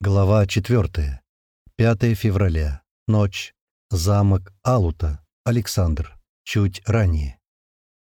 Глава 4. 5 февраля. Ночь. Замок Алута. Александр. Чуть ранее.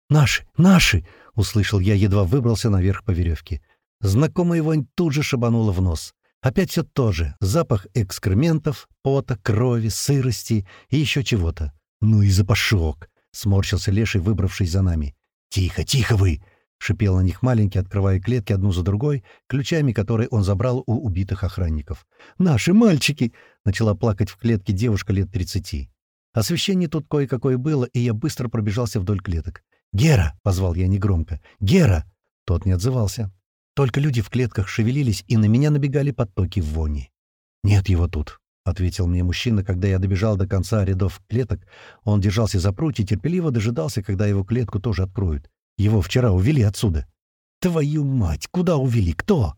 «Наши! Наши!» — услышал я, едва выбрался наверх по веревке. Знакомая вонь тут же шабанула в нос. Опять все то же. Запах экскрементов, пота, крови, сырости и еще чего-то. «Ну и запашок!» — сморщился Леший, выбравшись за нами. «Тихо, тихо вы!» — шипел на них маленький, открывая клетки одну за другой, ключами которые он забрал у убитых охранников. «Наши мальчики!» — начала плакать в клетке девушка лет тридцати. Освещение тут кое-какое было, и я быстро пробежался вдоль клеток. «Гера!» — позвал я негромко. «Гера!» Тот не отзывался. Только люди в клетках шевелились, и на меня набегали потоки вони. «Нет его тут», — ответил мне мужчина, когда я добежал до конца рядов клеток. Он держался за прутья терпеливо дожидался, когда его клетку тоже откроют. Его вчера увели отсюда». «Твою мать! Куда увели? Кто?»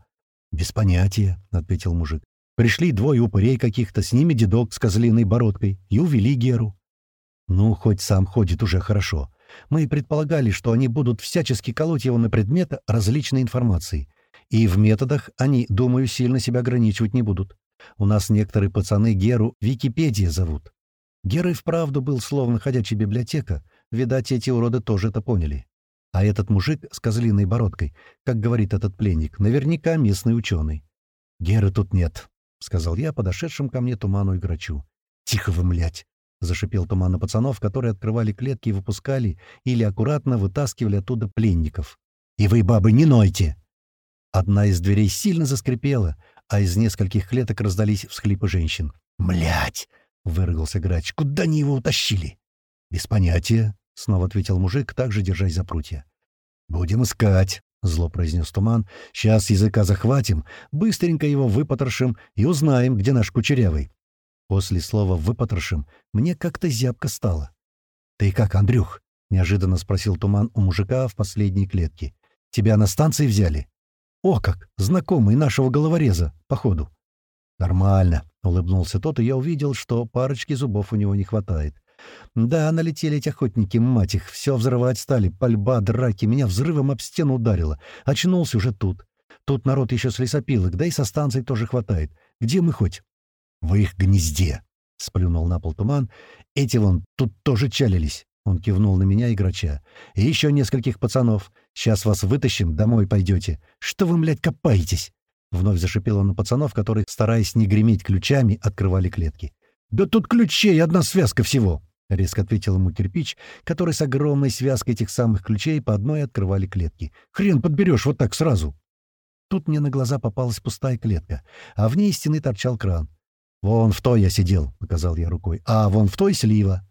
«Без понятия», — ответил мужик. «Пришли двое упырей каких-то, с ними дедок с козлиной бородкой, и увели Геру». «Ну, хоть сам ходит уже хорошо. Мы предполагали, что они будут всячески колоть его на предмет различной информации. И в методах они, думаю, сильно себя ограничивать не будут. У нас некоторые пацаны Геру Википедия зовут. Гера и вправду был словно ходячая библиотека. Видать, эти уроды тоже это поняли. А этот мужик с козлиной бородкой, как говорит этот пленник, наверняка местный ученый. «Геры тут нет», — сказал я подошедшим ко мне Туману и Грачу. «Тихо вы, млять!» — зашипел Туман на пацанов, которые открывали клетки и выпускали или аккуратно вытаскивали оттуда пленников. «И вы, бабы, не нойте!» Одна из дверей сильно заскрипела, а из нескольких клеток раздались всхлипы женщин. «Млять!» — выругался Грач. «Куда они его утащили?» «Без понятия», — снова ответил мужик, также держась за прутья. «Будем искать», — зло произнес Туман. «Сейчас языка захватим, быстренько его выпотрошим и узнаем, где наш кучерявый». После слова «выпотрошим» мне как-то зябко стало. «Ты как, Андрюх?» — неожиданно спросил Туман у мужика в последней клетке. «Тебя на станции взяли?» «О как! Знакомый нашего головореза, походу». «Нормально», — улыбнулся тот, и я увидел, что парочки зубов у него не хватает. Да, налетели эти охотники, мать их, все взрывать стали, пальба, драки, меня взрывом об стену ударило. Очнулся уже тут. Тут народ еще с лесопилок, да и со станцией тоже хватает. Где мы хоть? В их гнезде, — сплюнул на пол туман. Эти вон тут тоже чалились. Он кивнул на меня и грача. «И еще нескольких пацанов. Сейчас вас вытащим, домой пойдете. Что вы, блядь, копаетесь?» Вновь зашипел он на пацанов, которые, стараясь не греметь ключами, открывали клетки. «Да тут ключей одна связка всего!» — резко ответил ему кирпич, который с огромной связкой этих самых ключей по одной открывали клетки. «Хрен подберешь вот так сразу!» Тут мне на глаза попалась пустая клетка, а в ней из стены торчал кран. «Вон в той я сидел», — показал я рукой, — «а вон в той слива».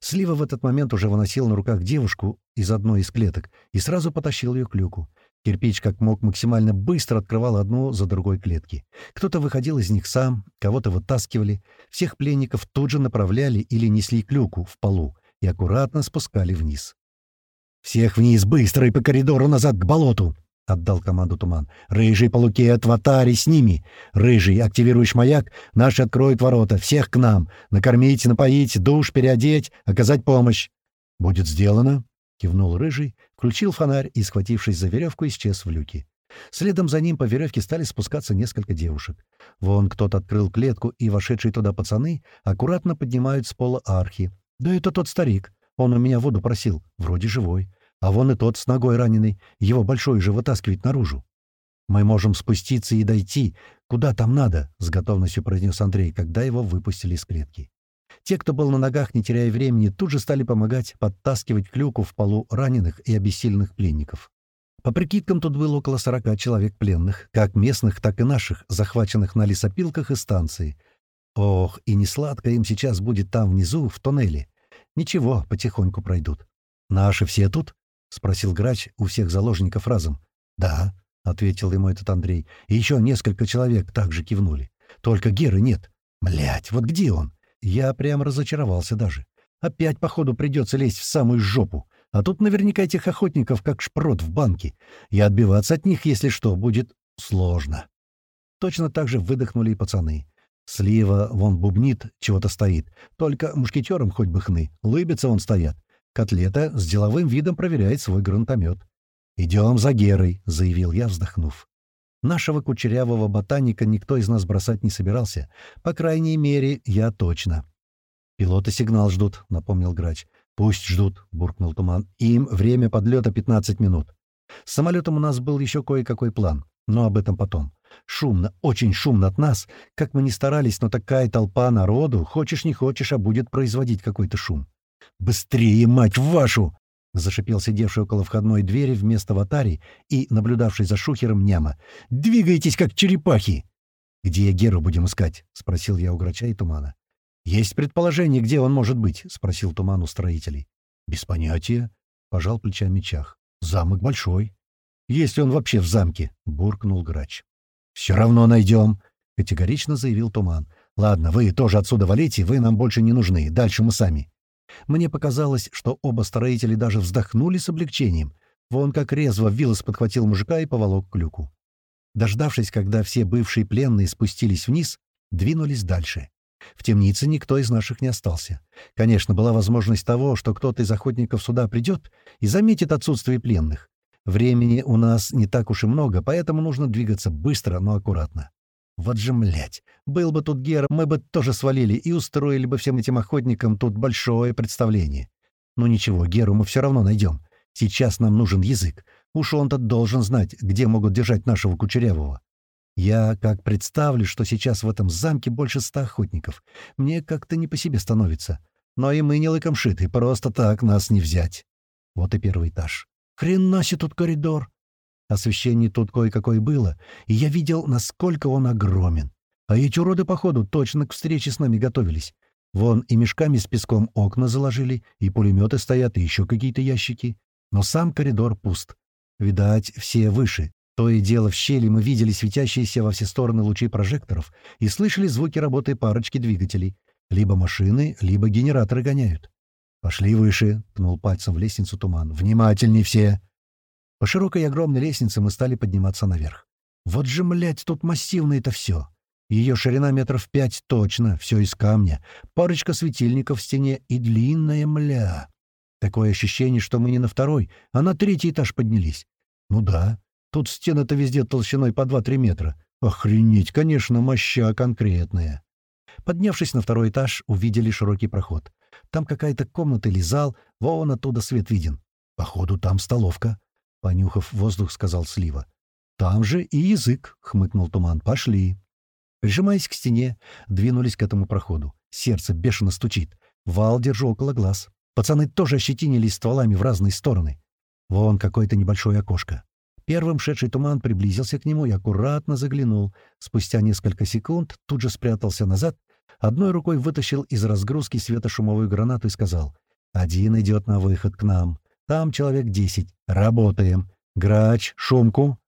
Слива в этот момент уже выносил на руках девушку из одной из клеток и сразу потащил ее к люку. Кирпич как мог максимально быстро открывал одну за другой клетки. Кто-то выходил из них сам, кого-то вытаскивали. Всех пленников тут же направляли или несли к люку в полу и аккуратно спускали вниз. «Всех вниз, быстро и по коридору назад к болоту!» — отдал команду Туман. «Рыжий по луке от Ватари с ними! Рыжий, активируешь маяк, наши откроют ворота. Всех к нам! Накормить, напоить, душ, переодеть, оказать помощь!» «Будет сделано!» — кивнул Рыжий, включил фонарь и, схватившись за веревку, исчез в люке. Следом за ним по веревке стали спускаться несколько девушек. Вон кто-то открыл клетку, и вошедшие туда пацаны аккуратно поднимают с пола архи. «Да это тот старик. Он у меня воду просил. Вроде живой. А вон и тот с ногой раненый. Его большой же вытаскивает наружу». «Мы можем спуститься и дойти. Куда там надо?» — с готовностью произнес Андрей, когда его выпустили из клетки. Те, кто был на ногах, не теряя времени, тут же стали помогать подтаскивать к люку в полу раненых и обессиленных пленников. По прикидкам, тут было около сорока человек пленных, как местных, так и наших, захваченных на лесопилках и станции. Ох, и не сладко им сейчас будет там внизу, в тоннеле. Ничего, потихоньку пройдут. «Наши все тут?» — спросил грач у всех заложников разом. «Да», — ответил ему этот Андрей. «И еще несколько человек также кивнули. Только Геры нет. Блядь, вот где он? Я прям разочаровался даже. Опять, походу, придется лезть в самую жопу. А тут наверняка этих охотников как шпрот в банке. И отбиваться от них, если что, будет сложно. Точно так же выдохнули и пацаны. Слива вон бубнит, чего-то стоит. Только мушкетером хоть бы хны. Лыбится он стоят. Котлета с деловым видом проверяет свой гранатомет. «Идем за Герой», — заявил я, вздохнув. Нашего кучерявого ботаника никто из нас бросать не собирался. По крайней мере, я точно. «Пилоты сигнал ждут», — напомнил грач. «Пусть ждут», — буркнул Туман. «Им время подлета 15 минут. С самолетом у нас был еще кое-какой план, но об этом потом. Шумно, очень шумно от нас. Как мы ни старались, но такая толпа народу, хочешь не хочешь, а будет производить какой-то шум. «Быстрее, мать вашу!» — зашипел сидевший около входной двери вместо ватари и наблюдавший за шухером няма. «Двигайтесь, как черепахи!» «Где Геру будем искать?» — спросил я у Грача и Тумана. «Есть предположение, где он может быть?» — спросил Туман у строителей. «Без понятия», — пожал плечами Чах. «Замок большой». «Если он вообще в замке», — буркнул Грач. «Все равно найдем», — категорично заявил Туман. «Ладно, вы тоже отсюда валите, вы нам больше не нужны, дальше мы сами». Мне показалось, что оба строителя даже вздохнули с облегчением. Вон как резво Виллас подхватил мужика и поволок к люку. Дождавшись, когда все бывшие пленные спустились вниз, двинулись дальше. В темнице никто из наших не остался. Конечно, была возможность того, что кто-то из охотников сюда придет и заметит отсутствие пленных. Времени у нас не так уж и много, поэтому нужно двигаться быстро, но аккуратно. Вот же, млять, был бы тут Гера, мы бы тоже свалили и устроили бы всем этим охотникам тут большое представление. Ну ничего, Геру мы все равно найдем. Сейчас нам нужен язык. Уж он-то должен знать, где могут держать нашего Кучерявого. Я как представлю, что сейчас в этом замке больше ста охотников. Мне как-то не по себе становится. Но и мы не лыком шиты, просто так нас не взять. Вот и первый этаж. Хрена себе тут коридор! Освещение тут кое-какое было, и я видел, насколько он огромен. А эти уроды, походу, точно к встрече с нами готовились. Вон и мешками с песком окна заложили, и пулеметы стоят, и еще какие-то ящики. Но сам коридор пуст. Видать, все выше. То и дело в щели мы видели светящиеся во все стороны лучи прожекторов и слышали звуки работы парочки двигателей. Либо машины, либо генераторы гоняют. «Пошли выше», — ткнул пальцем в лестницу туман. «Внимательней все!» По широкой и огромной лестнице мы стали подниматься наверх. Вот же, млять, тут массивно это все. Ее ширина метров пять точно, все из камня, парочка светильников в стене и длинная мля. Такое ощущение, что мы не на второй, а на третий этаж поднялись. Ну да, тут стены-то везде толщиной по 2-3 метра. Охренеть, конечно, моща конкретная. Поднявшись на второй этаж, увидели широкий проход. Там какая-то комната или зал, вон оттуда свет виден. Походу, там столовка. Понюхав воздух, сказал Слива. Там же и язык, хмыкнул Туман. Пошли. Прижимаясь к стене, двинулись к этому проходу. Сердце бешено стучит. Вал держу около глаз. Пацаны тоже ощетинились стволами в разные стороны. Вон какое-то небольшое окошко. Первым шедший туман приблизился к нему и аккуратно заглянул. Спустя несколько секунд тут же спрятался назад одной рукой вытащил из разгрузки светошумовую гранату и сказал, «Один идет на выход к нам. Там человек десять. Работаем. Грач, шумку».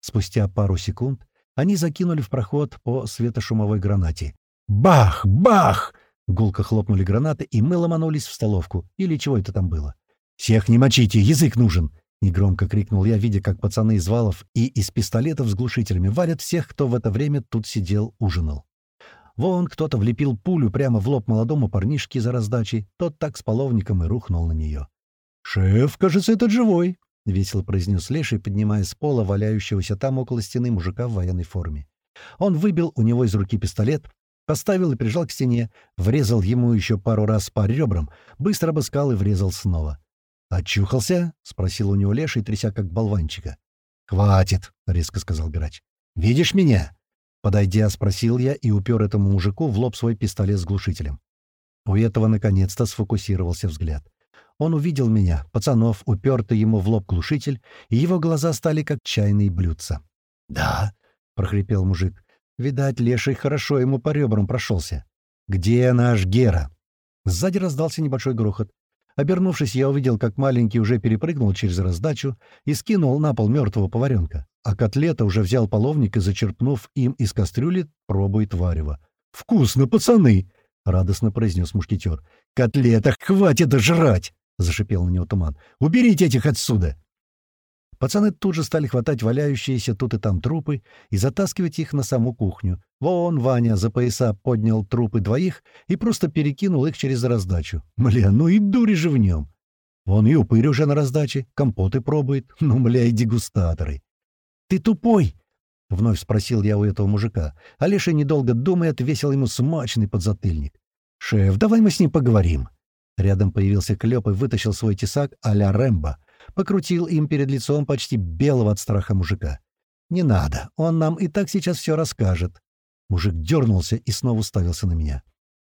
Спустя пару секунд они закинули в проход по светошумовой гранате. «Бах! Бах!» Гулко хлопнули гранаты, и мы ломанулись в столовку. Или чего это там было. «Всех не мочите! Язык нужен!» Негромко крикнул я, видя, как пацаны из валов и из пистолетов с глушителями валят всех, кто в это время тут сидел, ужинал. Вон кто-то влепил пулю прямо в лоб молодому парнишке за раздачей. Тот так с половником и рухнул на нее. «Шеф, кажется, этот живой!» — весело произнес Леший, поднимая с пола валяющегося там около стены мужика в военной форме. Он выбил у него из руки пистолет, поставил и прижал к стене, врезал ему еще пару раз по ребрам, быстро обыскал и врезал снова. «Очухался?» — спросил у него Леший, тряся как болванчика. «Хватит!» — резко сказал грач. «Видишь меня? Подойдя, спросил я и упер этому мужику в лоб свой пистолет с глушителем. У этого наконец-то сфокусировался взгляд. Он увидел меня, пацанов, упертый ему в лоб глушитель, и его глаза стали как чайные блюдца. «Да», — прохрипел мужик, — «видать, леший хорошо ему по ребрам прошелся». «Где наш Гера?» Сзади раздался небольшой грохот. Обернувшись, я увидел, как маленький уже перепрыгнул через раздачу и скинул на пол мертвого поваренка. А котлета уже взял половник и, зачерпнув им из кастрюли, пробует варево. «Вкусно, пацаны!» — радостно произнес мушкетер. «Котлета, хватит жрать!» — зашипел на него туман. «Уберите этих отсюда!» Пацаны тут же стали хватать валяющиеся тут и там трупы и затаскивать их на саму кухню. Вон Ваня за пояса поднял трупы двоих и просто перекинул их через раздачу. Мля, ну и дури же в нем. Вон и упырь уже на раздаче, компоты пробует. Ну, мля, и дегустаторы. «Ты тупой!» вновь спросил я у этого мужика. Алеша, недолго думая, отвесил ему смачный подзатыльник. «Шеф, давай мы с ним поговорим». Рядом появился Клёп и вытащил свой тесак а-ля Рэмбо. Покрутил им перед лицом почти белого от страха мужика. «Не надо, он нам и так сейчас все расскажет». Мужик дернулся и снова уставился на меня.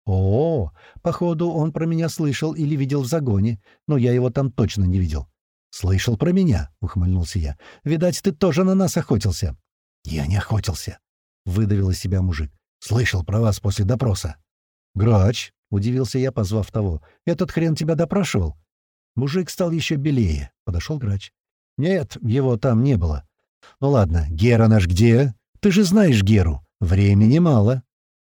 «О, походу, он про меня слышал или видел в загоне, но я его там точно не видел». «Слышал про меня?» — ухмыльнулся я. «Видать, ты тоже на нас охотился». «Я не охотился», — выдавил из себя мужик. «Слышал про вас после допроса». «Грач», — удивился я, позвав того. «Этот хрен тебя допрашивал?» Мужик стал еще белее. Подошел грач. «Нет, его там не было». «Ну ладно, Гера наш где? Ты же знаешь Геру. Времени мало».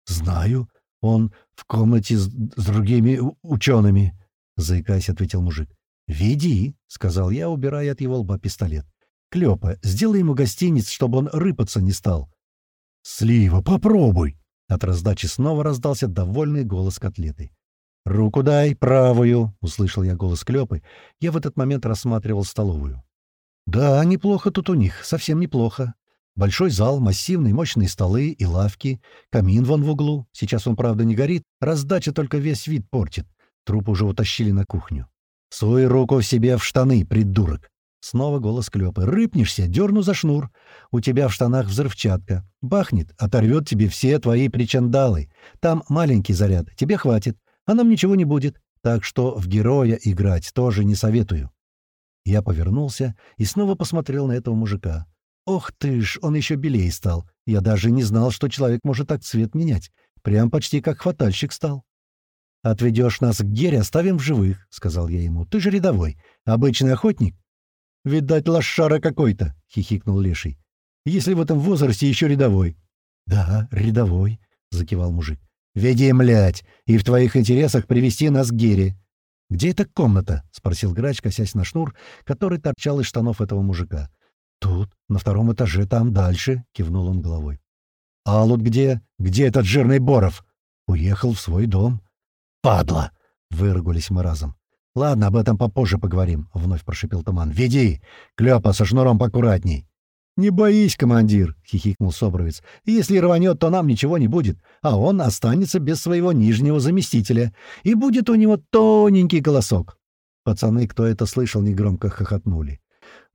«Знаю. Он в комнате с, с другими учеными», — заикаясь, ответил мужик. «Веди», — сказал я, убирая от его лба пистолет. «Клёпа, сделай ему гостиниц, чтобы он рыпаться не стал». «Слива, попробуй!» От раздачи снова раздался довольный голос котлеты. «Руку дай, правую!» — услышал я голос Клёпы. Я в этот момент рассматривал столовую. «Да, неплохо тут у них, совсем неплохо. Большой зал, массивные мощные столы и лавки, камин вон в углу. Сейчас он, правда, не горит, раздача только весь вид портит. Труп уже утащили на кухню. «Суй руку в себе в штаны, придурок!» Снова голос Клёпы. «Рыпнешься, дерну за шнур. У тебя в штанах взрывчатка. Бахнет, оторвет тебе все твои причандалы. Там маленький заряд, тебе хватит, а нам ничего не будет. Так что в героя играть тоже не советую». Я повернулся и снова посмотрел на этого мужика. Ох ты ж, он еще белее стал. Я даже не знал, что человек может так цвет менять. Прям почти как хватальщик стал. «Отведешь нас к Гере, оставим в живых», — сказал я ему. «Ты же рядовой. Обычный охотник». «Видать, лошара какой-то», — хихикнул Леший. «Если в этом возрасте еще рядовой». «Да, рядовой», — закивал мужик. «Веди, млять, и в твоих интересах привести нас к Гере». «Где эта комната?» — спросил грач, косясь на шнур, который торчал из штанов этого мужика. «Тут, на втором этаже, там дальше», — кивнул он головой. «А Лут где? Где этот жирный Боров?» «Уехал в свой дом». «Падла!» — выругались мы разом. «Ладно, об этом попозже поговорим», — вновь прошипел Туман. «Веди! Клёпа со шнуром поаккуратней!» «Не боись, командир!» — хихикнул Собровец. «Если рванет, то нам ничего не будет, а он останется без своего нижнего заместителя, и будет у него тоненький голосок». Пацаны, кто это слышал, негромко хохотнули.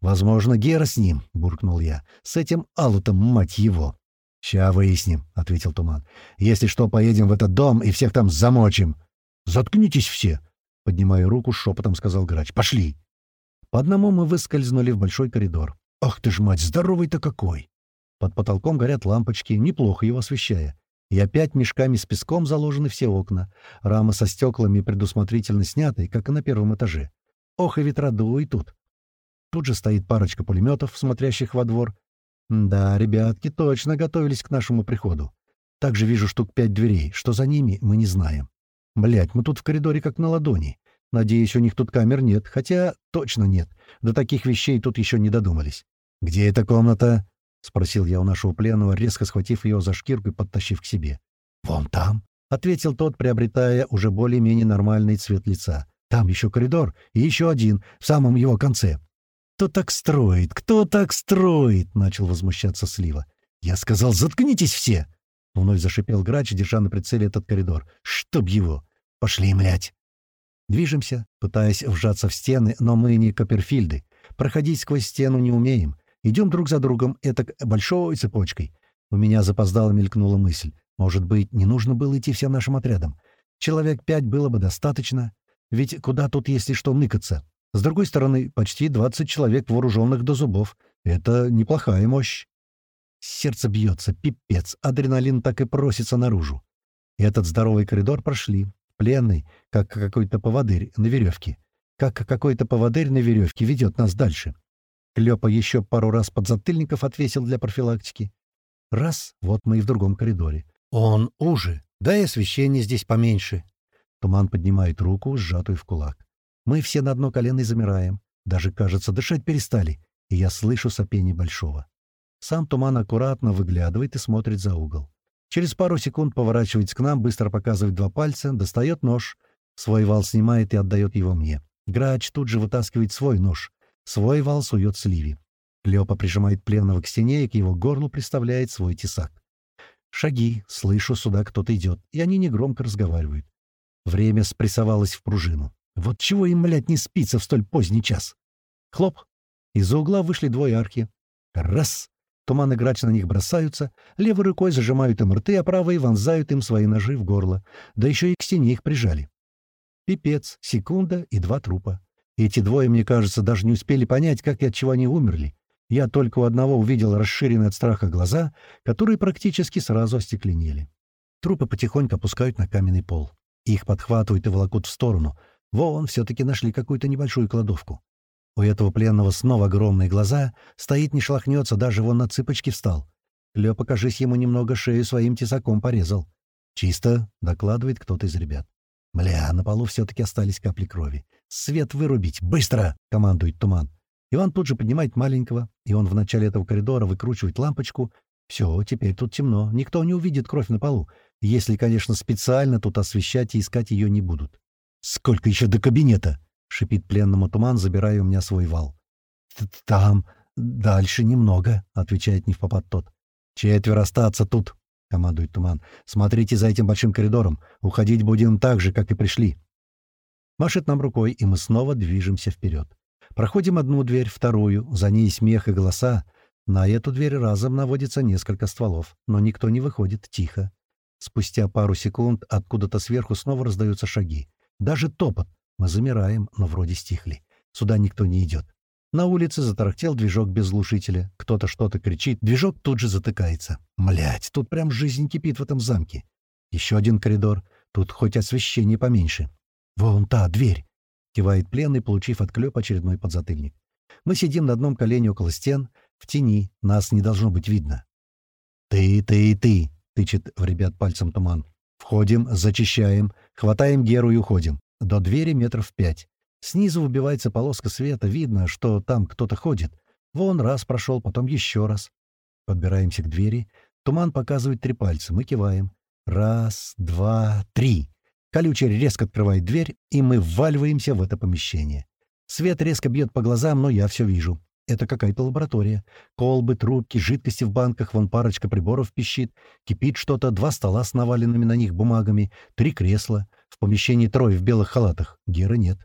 «Возможно, Гера с ним», — буркнул я. «С этим Алутом, мать его». «Ща выясним», — ответил Туман. «Если что, поедем в этот дом и всех там замочим». «Заткнитесь все», — поднимая руку, шепотом сказал грач. «Пошли». По одному мы выскользнули в большой коридор. «Ах ты ж, мать, здоровый-то какой!» Под потолком горят лампочки, неплохо его освещая. И опять мешками с песком заложены все окна. Рамы со стеклами предусмотрительно сняты, как и на первом этаже. Ох, и ветра дует тут. Тут же стоит парочка пулеметов, смотрящих во двор. Да, ребятки точно готовились к нашему приходу. Также вижу штук пять дверей. Что за ними, мы не знаем. Блять, мы тут в коридоре как на ладони. Надеюсь, у них тут камер нет. Хотя точно нет. До таких вещей тут еще не додумались. «Где эта комната?» — спросил я у нашего пленного, резко схватив ее за шкирку и подтащив к себе. «Вон там», — ответил тот, приобретая уже более-менее нормальный цвет лица. «Там еще коридор и еще один, в самом его конце. «Кто так строит? Кто так строит?» — начал возмущаться Слива. «Я сказал, заткнитесь все!» — вновь зашипел грач, держа на прицеле этот коридор. «Чтоб его! Пошли, млять!» Движемся, пытаясь вжаться в стены, но мы не Копперфильды. Проходить сквозь стену не умеем. Идем друг за другом, это большой цепочкой. У меня запоздало мелькнула мысль. Может быть, не нужно было идти всем нашим отрядом? Человек пять было бы достаточно. Ведь куда тут, если что, ныкаться? С другой стороны, почти 20 человек, вооруженных до зубов. Это неплохая мощь. Сердце бьется, пипец, адреналин так и просится наружу. Этот здоровый коридор прошли. Пленный, как какой-то поводырь на веревке. Как какой-то поводырь на веревке ведет нас дальше. Клёпа еще пару раз подзатыльников отвесил для профилактики. Раз, вот мы и в другом коридоре. Он уже, да и освещение здесь поменьше. Туман поднимает руку, сжатую в кулак. Мы все на одно колено и замираем. Даже, кажется, дышать перестали, и я слышу сопение Большого. Сам туман аккуратно выглядывает и смотрит за угол. Через пару секунд поворачивается к нам, быстро показывает два пальца, достает нож. Свой вал снимает и отдает его мне. Грач тут же вытаскивает свой нож. Свой вал сует Сливи. Клёпа прижимает пленного к стене и к его горлу приставляет свой тесак. Шаги, слышу, сюда кто-то идет, и они негромко разговаривают. Время спрессовалось в пружину. Вот чего им, блядь, не спится в столь поздний час? Хлоп! Из-за угла вышли двое арки. Раз! Туман и грач на них бросаются, левой рукой зажимают им рты, а правой вонзают им свои ножи в горло. Да еще и к стене их прижали. Пипец, секунда и два трупа. Эти двое, мне кажется, даже не успели понять, как и от чего они умерли. Я только у одного увидел расширенные от страха глаза, которые практически сразу остекленели. Трупы потихоньку опускают на каменный пол. Их подхватывают и волокут в сторону. Вон, все-таки нашли какую-то небольшую кладовку. У этого пленного снова огромные глаза, стоит, не шелохнется, даже вон на цыпочки встал. Лё, покажись ему немного шею своим тесаком порезал. «Чисто», — докладывает кто-то из ребят. Бля, на полу все-таки остались капли крови. «Свет вырубить! Быстро!» — командует Туман. Иван тут же поднимает маленького, и он в начале этого коридора выкручивает лампочку. Все, теперь тут темно, никто не увидит кровь на полу, если, конечно, специально тут освещать и искать ее не будут. «Сколько еще до кабинета?» — шипит пленному туман, забирая у меня свой вал. «Там дальше немного», — отвечает невпопад тот. «Четверо остаться тут», — командует туман. «Смотрите за этим большим коридором. Уходить будем так же, как и пришли». Машет нам рукой, и мы снова движемся вперед. Проходим одну дверь, вторую, за ней смех и голоса. На эту дверь разом наводится несколько стволов, но никто не выходит, тихо. Спустя пару секунд откуда-то сверху снова раздаются шаги. Даже топот, мы замираем, но вроде стихли. Сюда никто не идет. На улице затарахтел движок без глушителя. Кто-то что-то кричит. Движок тут же затыкается. Млять, тут прям жизнь кипит в этом замке. Еще один коридор. Тут хоть освещение поменьше. Вон та дверь. Кивает пленный, получив от клёп очередной подзатыльник. Мы сидим на одном колене около стен. В тени. Нас не должно быть видно. «Ты, ты ты!» — тычет в ребят пальцем туман. «Входим, зачищаем, хватаем Геру и уходим. До двери метров пять. Снизу выбивается полоска света, видно, что там кто-то ходит. Вон раз прошел, потом еще раз. Подбираемся к двери. Туман показывает три пальца. Мы киваем. Раз, два, три. Колючий резко открывает дверь, и мы вваливаемся в это помещение. Свет резко бьет по глазам, но я все вижу. Это какая-то лаборатория. Колбы, трубки, жидкости в банках, вон парочка приборов пищит. Кипит что-то, два стола с наваленными на них бумагами, три кресла — в помещении трое в белых халатах. Геры нет.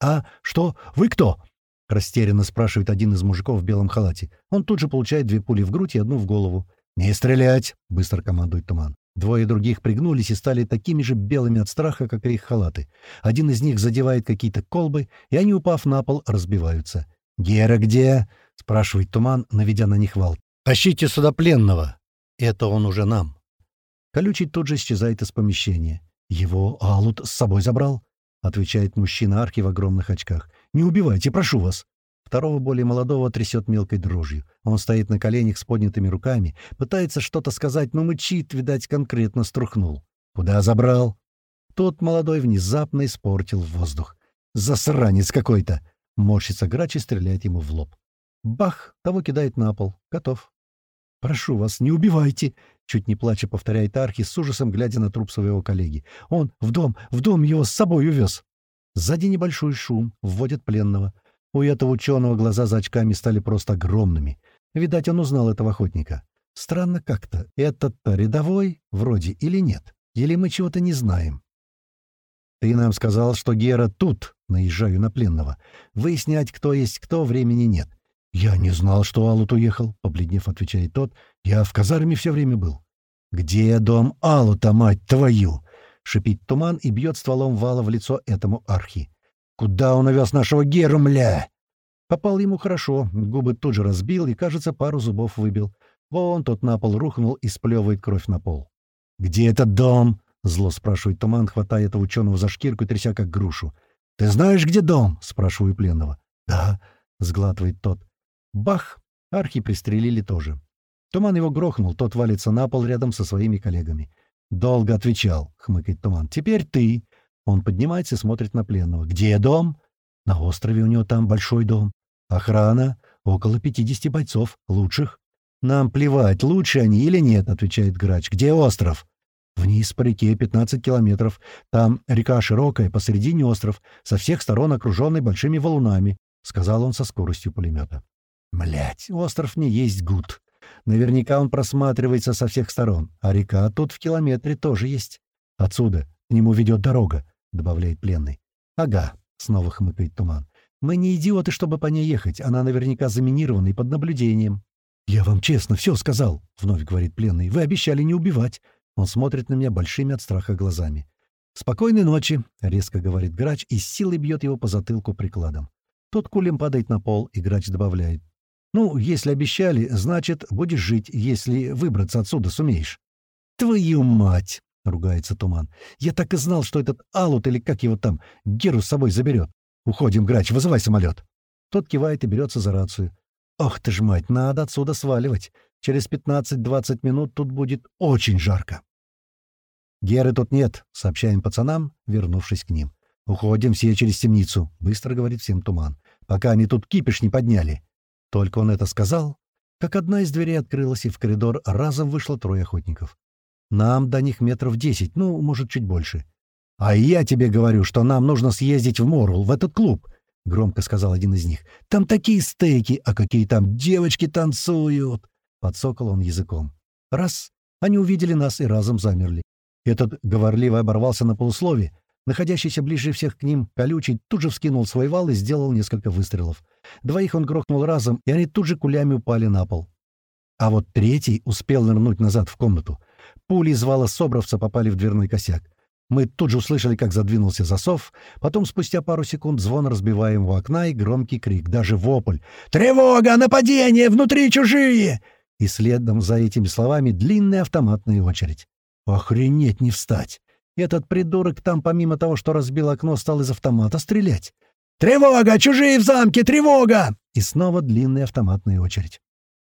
«А что? Вы кто?» — растерянно спрашивает один из мужиков в белом халате. Он тут же получает две пули в грудь и одну в голову. «Не стрелять!» — быстро командует Туман. Двое других пригнулись и стали такими же белыми от страха, как и их халаты. Один из них задевает какие-то колбы, и они, упав на пол, разбиваются. «Гера где?» — спрашивает Туман, наведя на них вал. «Тащите сюда пленного!» «Это он уже нам!» Колючий тут же исчезает из помещения. «Его Алут с собой забрал?» — отвечает мужчина арки в огромных очках. «Не убивайте, прошу вас!» Второго, более молодого, трясет мелкой дрожью. Он стоит на коленях с поднятыми руками, пытается что-то сказать, но мычит, видать, конкретно струхнул. «Куда забрал?» Тот молодой внезапно испортил воздух. «Засранец какой-то!» Морщится грач и стреляет ему в лоб. Бах! Того кидает на пол. Готов. «Прошу вас, не убивайте!» Чуть не плача повторяет Архи, с ужасом глядя на труп своего коллеги. «Он в дом, в дом его с собой увез!» Сзади небольшой шум, вводят пленного. У этого ученого глаза за очками стали просто огромными. Видать, он узнал этого охотника. Странно как-то. Этот-то рядовой вроде или нет? Или мы чего-то не знаем? «Ты нам сказал, что Гера тут!» — наезжаю на пленного. «Выяснять, кто есть кто, времени нет. «Я не знал, что Алут уехал», — побледнев отвечает тот. «Я в казарме все время был». «Где дом Алута, мать твою?» — шипит туман и бьет стволом вала в лицо этому архи. «Куда он увез нашего Геру, мля?» Попал ему хорошо, губы тут же разбил и, кажется, пару зубов выбил. Вон тот на пол рухнул и сплевывает кровь на пол. «Где этот дом?» — зло спрашивает Туман, хватая этого ученого за шкирку и тряся как грушу. «Ты знаешь, где дом?» — спрашиваю пленного. «Да», — сглатывает тот. Бах! Архи пристрелили тоже. Туман его грохнул, тот валится на пол рядом со своими коллегами. «Долго отвечал», — хмыкает Туман. «Теперь ты». Он поднимается и смотрит на пленного. «Где дом?» «На острове у него там большой дом. Охрана. Около пятидесяти бойцов. Лучших». «Нам плевать, лучше они или нет», — отвечает грач. «Где остров?» «Вниз по реке пятнадцать километров. Там река широкая, посередине остров, со всех сторон окруженный большими валунами», — сказал он со скоростью пулемета. Блять, остров не есть гуд. Наверняка он просматривается со всех сторон, а река тут в километре тоже есть. Отсюда к нему ведет дорога, — добавляет пленный. Ага, — снова хмыкает туман. Мы не идиоты, чтобы по ней ехать. Она наверняка заминирована и под наблюдением. «Я вам честно все сказал», — вновь говорит пленный. «Вы обещали не убивать». Он смотрит на меня большими от страха глазами. «Спокойной ночи», — резко говорит грач и с силой бьет его по затылку прикладом. Тот кулем падает на пол, и грач добавляет. «Ну, если обещали, значит, будешь жить, если выбраться отсюда сумеешь». «Твою мать!» — ругается Туман. «Я так и знал, что этот Алут, или как его там, Геру с собой заберет. Уходим, Грач, вызывай самолет». Тот кивает и берется за рацию. «Ох ты ж мать, надо отсюда сваливать. Через 15-20 минут тут будет очень жарко». «Геры тут нет», — сообщаем пацанам, вернувшись к ним. «Уходим все через темницу», — быстро говорит всем Туман. «Пока они тут кипиш не подняли». Только он это сказал, как одна из дверей открылась, и в коридор разом вышло трое охотников. Нам до них метров десять, ну, может, чуть больше. «А я тебе говорю, что нам нужно съездить в Морул, в этот клуб», — громко сказал один из них. «Там такие стейки, а какие там девочки танцуют!» Подсокал он языком. Раз — они увидели нас и разом замерли. Этот говорливо оборвался на полуслове, Находящийся ближе всех к ним, колючий, тут же вскинул свой вал и сделал несколько выстрелов. Двоих он грохнул разом, и они тут же кулями упали на пол. А вот третий успел нырнуть назад в комнату. Пули из вала Собровца попали в дверной косяк. Мы тут же услышали, как задвинулся засов, потом спустя пару секунд звон разбиваемого окна и громкий крик, даже вопль. «Тревога! Нападение! Внутри чужие!» И следом за этими словами длинная автоматная очередь. «Охренеть не встать!» Этот придурок там, помимо того, что разбил окно, стал из автомата стрелять. «Тревога! Чужие в замке! Тревога!» И снова длинная автоматная очередь.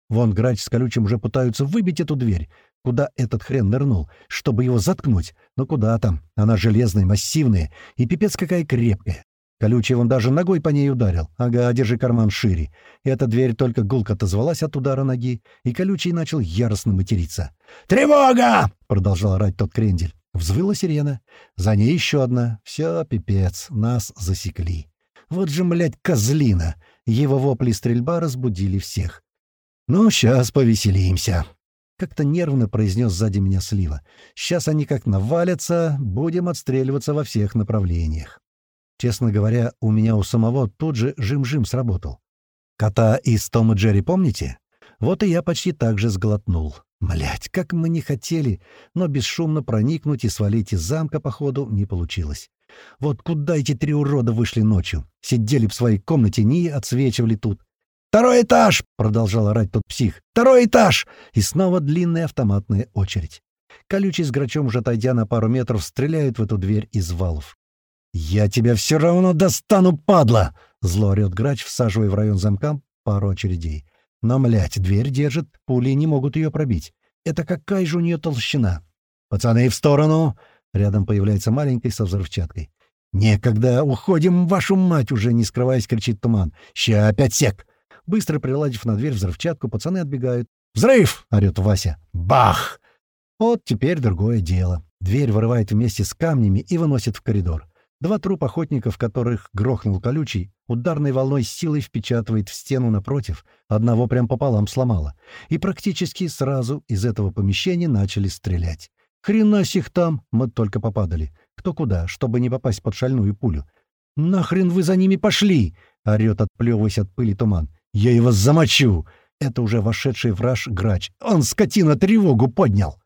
Вон Грач с Колючим уже пытаются выбить эту дверь, куда этот хрен нырнул, чтобы его заткнуть. Но куда там? Она железная, массивная и пипец какая крепкая. Колючий вон даже ногой по ней ударил. Ага, держи карман шире. Эта дверь только гулко отозвалась от удара ноги, и Колючий начал яростно материться. «Тревога!» — продолжал орать тот крендель. Взвыла сирена. За ней еще одна. Все, пипец, нас засекли. Вот же, млядь, козлина! Его вопли и стрельба разбудили всех. «Ну, сейчас повеселимся», — как-то нервно произнес сзади меня Слива. «Сейчас они как навалятся, будем отстреливаться во всех направлениях». Честно говоря, у меня у самого тут же жим-жим сработал. Кота из Том и Джерри помните? Вот и я почти так же сглотнул. Блять, как мы не хотели, но бесшумно проникнуть и свалить из замка, походу, не получилось. Вот куда эти три урода вышли ночью? Сидели в своей комнате, не отсвечивали тут. «Второй этаж!» — продолжал орать тот псих. «Второй этаж!» И снова длинная автоматная очередь. Колючий с грачом, уже отойдя на пару метров, стреляют в эту дверь из валов. «Я тебя все равно достану, падла!» — зло орёт грач, всаживая в район замка пару очередей. Но, млять, дверь держит, пули не могут ее пробить. Это какая же у нее толщина? «Пацаны, в сторону!» Рядом появляется маленький со взрывчаткой. «Некогда! Уходим, вашу мать!» Уже не скрываясь, кричит туман. «Ща опять сек!» Быстро приладив на дверь взрывчатку, пацаны отбегают. «Взрыв!» — орёт Вася. «Бах!» Вот теперь другое дело. Дверь вырывает вместе с камнями и выносит в коридор. Два трупа охотников, которых грохнул колючий, ударной волной силой впечатывает в стену напротив, одного прям пополам сломало. И практически сразу из этого помещения начали стрелять. Хренась их там, мы только попадали. Кто куда, чтобы не попасть под шальную пулю. «Нахрен вы за ними пошли!» — орёт, отплёвываясь от пыли туман. «Я его замочу!» Это уже вошедший враж грач. «Он, скотина, тревогу поднял!»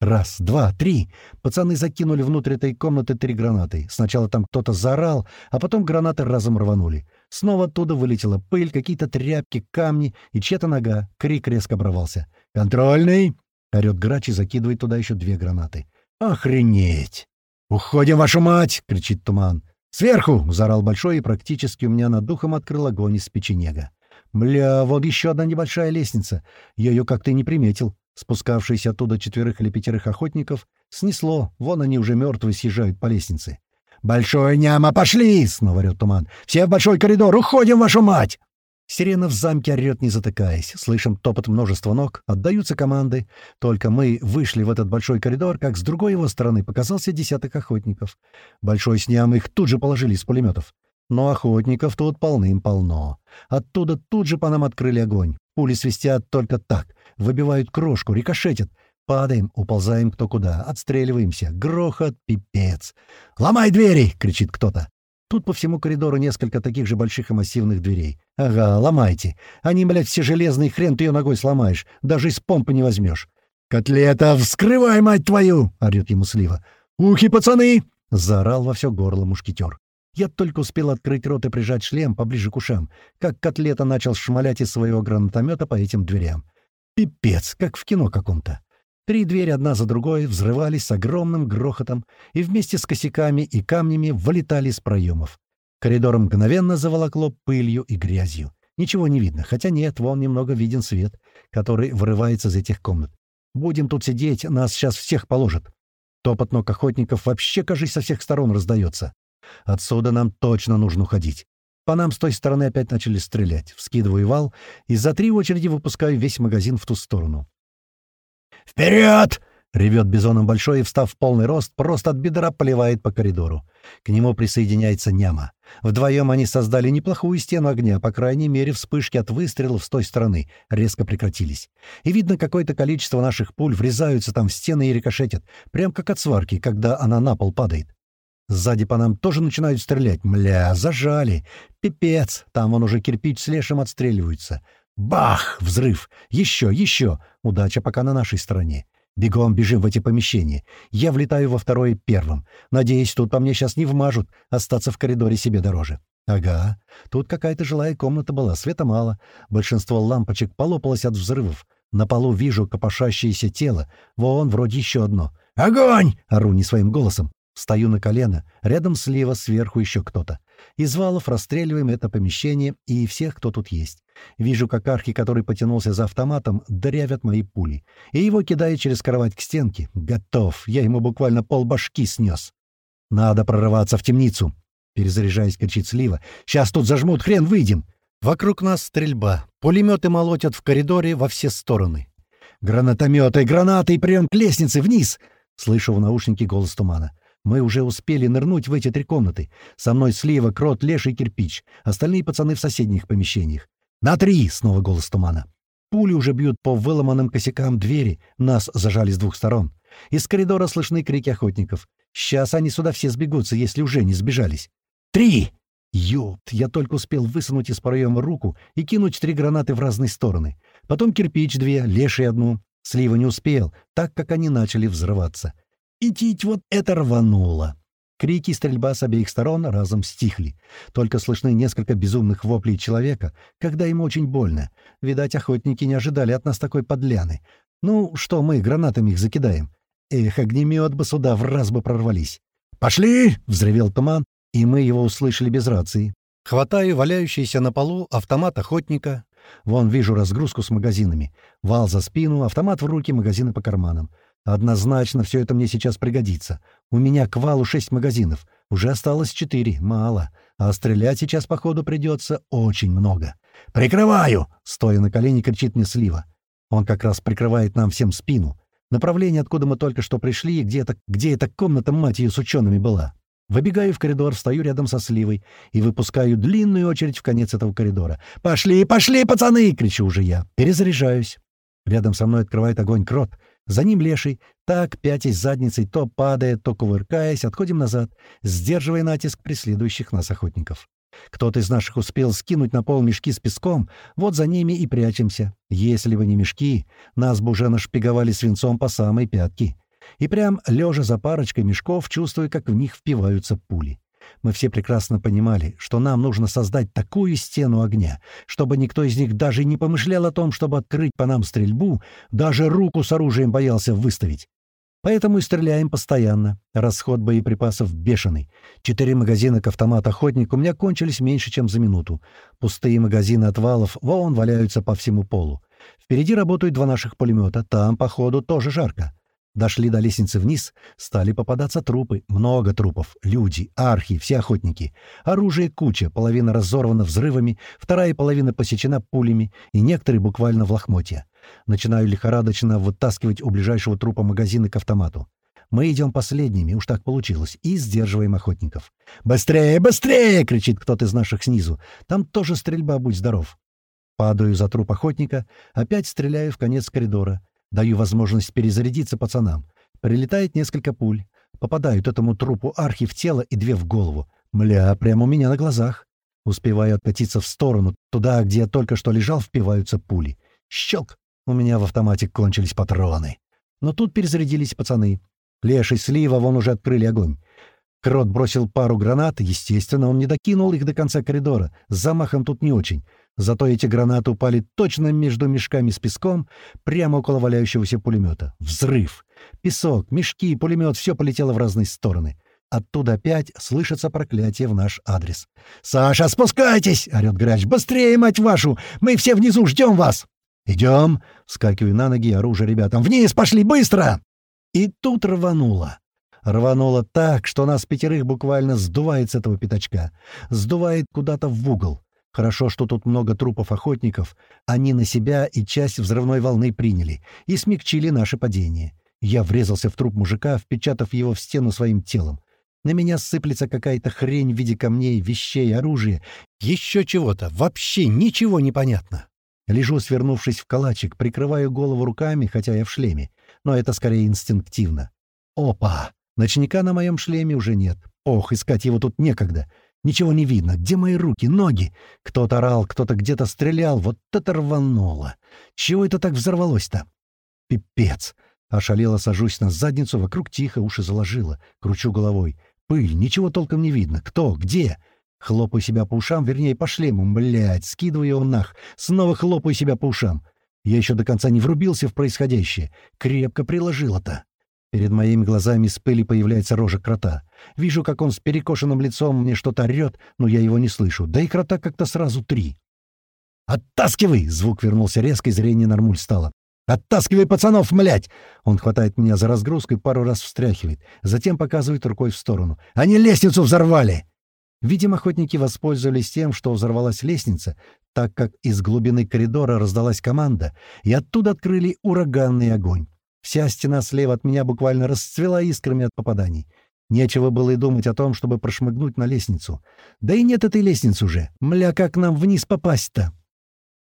Раз, два, три. Пацаны закинули внутрь этой комнаты три гранаты. Сначала там кто-то заорал, а потом гранаты разом рванули. Снова оттуда вылетела пыль, какие-то тряпки, камни и чья-то нога. Крик резко оборвался. «Контрольный!» — орёт грач и закидывает туда еще две гранаты. «Охренеть!» «Уходим, вашу мать!» — кричит туман. «Сверху!» — заорал большой и практически у меня над духом открыл огонь из печенега. «Бля, вот еще одна небольшая лестница. Я ее как-то не приметил. Спускавшиеся оттуда четверых или пятерых охотников снесло, вон они уже мертвые съезжают по лестнице. «Большой няма, пошли!» — снова орёт туман. «Все в большой коридор, уходим, вашу мать!» Сирена в замке орёт, не затыкаясь. Слышим топот множества ног, отдаются команды. Только мы вышли в этот большой коридор, как с другой его стороны показался десяток охотников. Большой сням их тут же положили из пулеметов. Но охотников тут полным-полно. Оттуда тут же по нам открыли огонь. Пули свистят только так, выбивают крошку, рикошетят. Падаем, уползаем кто куда, отстреливаемся. Грохот, пипец. «Ломай двери!» — кричит кто-то. Тут по всему коридору несколько таких же больших и массивных дверей. Ага, ломайте. Они, блядь, все железные, хрен ты ее ногой сломаешь. Даже из помпы не возьмешь. «Котлета, вскрывай, мать твою!» — орёт ему Слива. «Ухи, пацаны!» — заорал во все горло мушкетер. Я только успел открыть рот и прижать шлем поближе к ушам, как котлета начал шмалять из своего гранатомета по этим дверям. Пипец, как в кино каком-то. Три двери одна за другой взрывались с огромным грохотом и вместе с косяками и камнями вылетали из проемов. Коридор мгновенно заволокло пылью и грязью. Ничего не видно, хотя нет, вон немного виден свет, который вырывается из этих комнат. Будем тут сидеть, нас сейчас всех положат. Топот ног охотников вообще, кажись, со всех сторон раздается. Отсюда нам точно нужно уходить. По нам с той стороны опять начали стрелять. Вскидываю вал и за три очереди выпускаю весь магазин в ту сторону. «Вперед!» — ревет бизоном большой и, встав в полный рост, просто от бедра поливает по коридору. К нему присоединяется няма. Вдвоем они создали неплохую стену огня, по крайней мере, вспышки от выстрелов с той стороны резко прекратились. И видно, какое-то количество наших пуль врезаются там в стены и рикошетят, прям как от сварки, когда она на пол падает. Сзади по нам тоже начинают стрелять. Мля, зажали. Пипец. Там он уже кирпич с лешим отстреливаются. Бах! Взрыв! Еще, еще! Удача пока на нашей стороне. Бегом бежим в эти помещения. Я влетаю во второе первым. Надеюсь, тут по мне сейчас не вмажут. Остаться в коридоре себе дороже. Ага. Тут какая-то жилая комната была. Света мало. Большинство лампочек полопалось от взрывов. На полу вижу копошащееся тело. Вон, вроде еще одно. «Огонь!» — ору не своим голосом. Встаю на колено. Рядом слева, сверху еще кто-то. Из валов расстреливаем это помещение и всех, кто тут есть. Вижу, как архи, который потянулся за автоматом, дырявят мои пули. И его кидают через кровать к стенке. Готов. Я ему буквально полбашки снес. Надо прорываться в темницу. Перезаряжаясь, кричит Слива. Сейчас тут зажмут, хрен выйдем. Вокруг нас стрельба. Пулеметы молотят в коридоре во все стороны. «Гранатометы! Гранаты! Прием к лестнице! Вниз!» Слышу в наушнике голос тумана. Мы уже успели нырнуть в эти три комнаты. Со мной слива, крот, леший, кирпич. Остальные пацаны в соседних помещениях. «На три!» — снова голос тумана. Пули уже бьют по выломанным косякам двери. Нас зажали с двух сторон. Из коридора слышны крики охотников. Сейчас они сюда все сбегутся, если уже не сбежались. «Три!» Ёпт, я только успел высунуть из проема руку и кинуть три гранаты в разные стороны. Потом кирпич две, леший одну. Слива не успел, так как они начали взрываться. И тить вот это рвануло. Крики и стрельба с обеих сторон разом стихли. Только слышны несколько безумных воплей человека, когда ему очень больно. Видать, охотники не ожидали от нас такой подляны. Ну, что мы гранатами их закидаем? Эх, огнемет бы сюда в раз бы прорвались. «Пошли!» — взревел туман, и мы его услышали без рации. Хватаю валяющийся на полу автомат охотника. Вон вижу разгрузку с магазинами. Вал за спину, автомат в руки, магазины по карманам. Однозначно все это мне сейчас пригодится. У меня к валу шесть магазинов. Уже осталось четыре. Мало. А стрелять сейчас, походу, придется очень много. «Прикрываю!» — стоя на колени, кричит мне Слива. Он как раз прикрывает нам всем спину. Направление, откуда мы только что пришли, где, это, где эта комната, мать ее, с учеными была. Выбегаю в коридор, стою рядом со Сливой и выпускаю длинную очередь в конец этого коридора. «Пошли, пошли, пацаны!» — кричу уже я. Перезаряжаюсь. Рядом со мной открывает огонь крот — за ним леший. Так, пятясь задницей, то падая, то кувыркаясь, отходим назад, сдерживая натиск преследующих нас охотников. Кто-то из наших успел скинуть на пол мешки с песком, вот за ними и прячемся. Если бы не мешки, нас бы уже нашпиговали свинцом по самой пятки. И прям, лежа за парочкой мешков, чувствую, как в них впиваются пули. Мы все прекрасно понимали, что нам нужно создать такую стену огня, чтобы никто из них даже не помышлял о том, чтобы открыть по нам стрельбу, даже руку с оружием боялся выставить. Поэтому и стреляем постоянно. Расход боеприпасов бешеный. Четыре магазина к автомат «Охотник» у меня кончились меньше, чем за минуту. Пустые магазины отвалов вон валяются по всему полу. Впереди работают два наших пулемета. Там, походу, тоже жарко. Дошли до лестницы вниз, стали попадаться трупы, много трупов, люди, архи, все охотники. Оружие куча, половина разорвана взрывами, вторая половина посечена пулями, и некоторые буквально в лохмотья. Начинаю лихорадочно вытаскивать у ближайшего трупа магазины к автомату. Мы идем последними, уж так получилось, и сдерживаем охотников. «Быстрее, быстрее!» — кричит кто-то из наших снизу. «Там тоже стрельба, будь здоров!» Падаю за труп охотника, опять стреляю в конец коридора. Даю возможность перезарядиться пацанам. Прилетает несколько пуль. Попадают этому трупу архи в тело и две в голову. Мля, прямо у меня на глазах. Успеваю откатиться в сторону. Туда, где я только что лежал, впиваются пули. Щелк! У меня в автомате кончились патроны. Но тут перезарядились пацаны. Леший слива вон уже открыли огонь. Крот бросил пару гранат, естественно, он не докинул их до конца коридора. С замахом тут не очень. Зато эти гранаты упали точно между мешками с песком, прямо около валяющегося пулемета. Взрыв! Песок, мешки, пулемет — все полетело в разные стороны. Оттуда опять слышится проклятие в наш адрес. «Саша, спускайтесь!» — орёт Грач. «Быстрее, мать вашу! Мы все внизу ждем вас!» «Идем!» — скакиваю на ноги, оружие ребятам. «Вниз пошли, быстро!» И тут рвануло. Рвануло так, что нас пятерых буквально сдувает с этого пятачка. Сдувает куда-то в угол. Хорошо, что тут много трупов охотников. Они на себя и часть взрывной волны приняли и смягчили наше падение. Я врезался в труп мужика, впечатав его в стену своим телом. На меня сыплется какая-то хрень в виде камней, вещей, оружия. Еще чего-то. Вообще ничего не понятно. Лежу, свернувшись в калачик, прикрываю голову руками, хотя я в шлеме. Но это скорее инстинктивно. Опа! Ночника на моем шлеме уже нет. Ох, искать его тут некогда. Ничего не видно. Где мои руки, ноги? Кто-то орал, кто-то где-то стрелял. Вот это рвануло. Чего это так взорвалось-то? Пипец. Ошалело сажусь на задницу, вокруг тихо, уши заложило. Кручу головой. Пыль, ничего толком не видно. Кто? Где? Хлопаю себя по ушам, вернее, по шлему. Блядь, скидываю его нах. Снова хлопаю себя по ушам. Я еще до конца не врубился в происходящее. Крепко приложило-то. Перед моими глазами с пыли появляется рожа крота. Вижу, как он с перекошенным лицом мне что-то орёт, но я его не слышу. Да и крота как-то сразу три. «Оттаскивай!» — звук вернулся резко, и зрение нормуль стало. «Оттаскивай пацанов, млять!» Он хватает меня за разгрузку и пару раз встряхивает. Затем показывает рукой в сторону. «Они лестницу взорвали!» Видимо, охотники воспользовались тем, что взорвалась лестница, так как из глубины коридора раздалась команда, и оттуда открыли ураганный огонь. Вся стена слева от меня буквально расцвела искрами от попаданий. Нечего было и думать о том, чтобы прошмыгнуть на лестницу. Да и нет этой лестницы уже. Мля, как нам вниз попасть-то?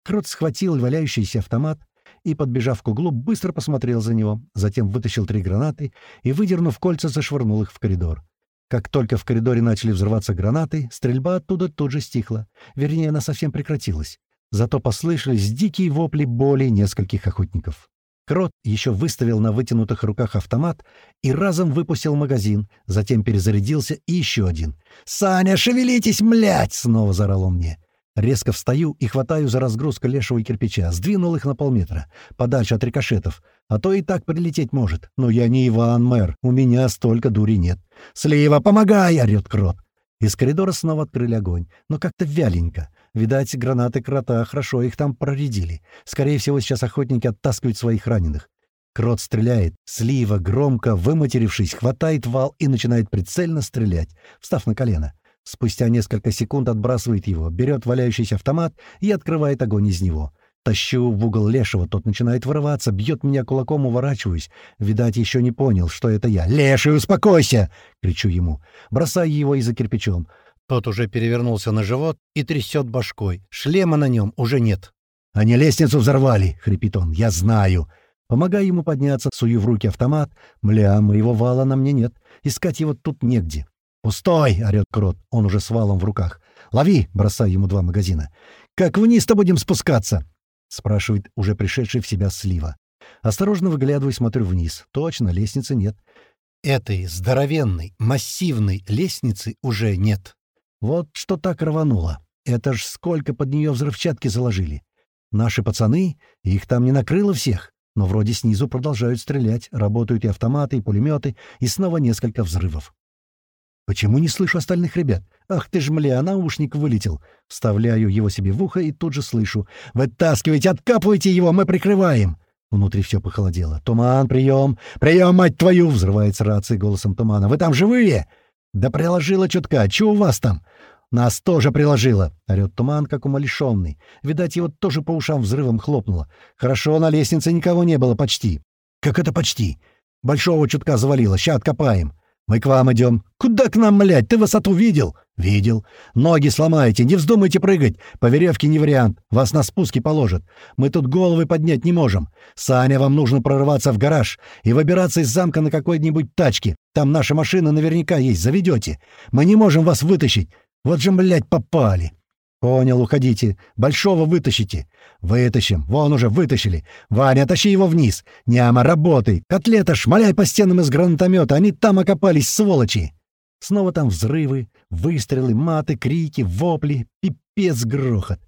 Крот схватил валяющийся автомат и, подбежав к углу, быстро посмотрел за него, затем вытащил три гранаты и, выдернув кольца, зашвырнул их в коридор. Как только в коридоре начали взрываться гранаты, стрельба оттуда тут же стихла. Вернее, она совсем прекратилась. Зато послышались дикие вопли боли нескольких охотников. Крот еще выставил на вытянутых руках автомат и разом выпустил магазин, затем перезарядился и еще один. «Саня, шевелитесь, млять!» — снова заорал он мне. Резко встаю и хватаю за разгрузку лешего кирпича, сдвинул их на полметра, подальше от рикошетов, а то и так прилететь может. Но я не Иван, мэр, у меня столько дури нет. «Слива, помогай!» — орёт крот. Из коридора снова открыли огонь, но как-то вяленько. Видать, гранаты крота хорошо их там проредили. Скорее всего, сейчас охотники оттаскивают своих раненых. Крот стреляет. Слива, громко, выматерившись, хватает вал и начинает прицельно стрелять, встав на колено. Спустя несколько секунд отбрасывает его, берет валяющийся автомат и открывает огонь из него. Тащу в угол лешего, тот начинает вырываться, бьет меня кулаком, уворачиваюсь. Видать, еще не понял, что это я. «Леший, успокойся!» — кричу ему. Бросаю его и за кирпичом. Тот уже перевернулся на живот и трясет башкой. Шлема на нем уже нет. «Они лестницу взорвали!» — хрипит он. «Я знаю!» Помогаю ему подняться, сую в руки автомат. Мля, моего вала на мне нет. Искать его тут негде. «Пустой!» — орёт Крот. Он уже с валом в руках. «Лови!» — бросаю ему два магазина. «Как вниз-то будем спускаться?» — спрашивает уже пришедший в себя Слива. Осторожно выглядываю, смотрю вниз. Точно, лестницы нет. Этой здоровенной, массивной лестницы уже нет. Вот что так рвануло. Это ж сколько под нее взрывчатки заложили. Наши пацаны, их там не накрыло всех, но вроде снизу продолжают стрелять, работают и автоматы, и пулеметы, и снова несколько взрывов. Почему не слышу остальных ребят? Ах ты ж, мля, наушник вылетел. Вставляю его себе в ухо и тут же слышу. «Вытаскивайте, откапывайте его, мы прикрываем!» Внутри все похолодело. «Туман, прием! Прием, мать твою!» — взрывается рация голосом тумана. «Вы там живые?» «Да приложила чутка. Чего у вас там?» «Нас тоже приложило!» — орёт туман, как умалишённый. Видать, его тоже по ушам взрывом хлопнуло. «Хорошо, на лестнице никого не было почти». «Как это почти?» Большого чутка завалило, ща откопаем. Мы к вам идем. Куда к нам, млядь? Ты высоту видел? Видел. Ноги сломаете, не вздумайте прыгать. По веревке не вариант. Вас на спуске положат. Мы тут головы поднять не можем. Саня, вам нужно прорываться в гараж и выбираться из замка на какой-нибудь тачке. Там наша машина наверняка есть, заведете. Мы не можем вас вытащить. Вот же, блядь, попали. «Понял, уходите. Большого вытащите». «Вытащим. Вон уже вытащили. Ваня, тащи его вниз. Няма, работай. Котлета, шмаляй по стенам из гранатомета. Они там окопались, сволочи». Снова там взрывы, выстрелы, маты, крики, вопли. Пипец грохот.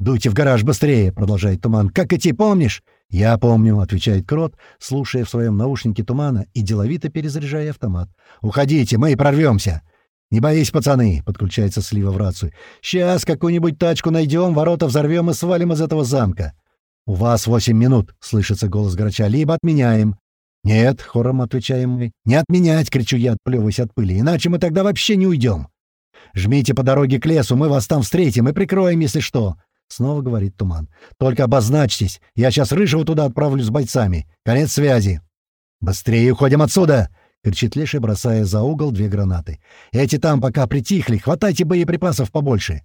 «Дуйте в гараж быстрее», — продолжает Туман. «Как идти, помнишь?» «Я помню», — отвечает Крот, слушая в своем наушнике Тумана и деловито перезаряжая автомат. «Уходите, мы и прорвемся». «Не боись, пацаны!» — подключается Слива в рацию. «Сейчас какую-нибудь тачку найдем, ворота взорвем и свалим из этого замка». «У вас восемь минут!» — слышится голос Грача. «Либо отменяем». «Нет», — хором отвечаем мы. «Не отменять!» — кричу я, отплевываясь от пыли. «Иначе мы тогда вообще не уйдем». «Жмите по дороге к лесу, мы вас там встретим и прикроем, если что». Снова говорит Туман. «Только обозначьтесь. Я сейчас Рыжего туда отправлю с бойцами. Конец связи». «Быстрее уходим отсюда!» — кричит Леша, бросая за угол две гранаты. «Эти там пока притихли, хватайте боеприпасов побольше!»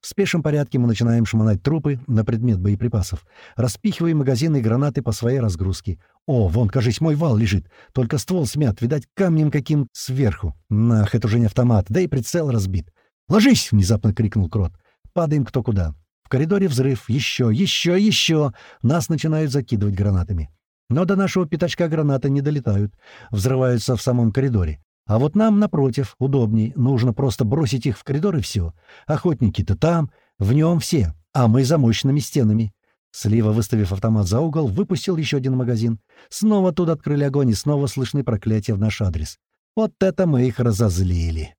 В спешном порядке мы начинаем шмонать трупы на предмет боеприпасов, распихивая магазины и гранаты по своей разгрузке. О, вон, кажись, мой вал лежит, только ствол смят, видать, камнем каким сверху. Нах, это уже не автомат, да и прицел разбит. «Ложись!» — внезапно крикнул Крот. Падаем кто куда. В коридоре взрыв. Еще, еще, еще. Нас начинают закидывать гранатами. Но до нашего пятачка гранаты не долетают, взрываются в самом коридоре. А вот нам, напротив, удобней, нужно просто бросить их в коридор и все. Охотники-то там, в нем все, а мы за мощными стенами. Слива, выставив автомат за угол, выпустил еще один магазин. Снова тут открыли огонь, и снова слышны проклятия в наш адрес. Вот это мы их разозлили.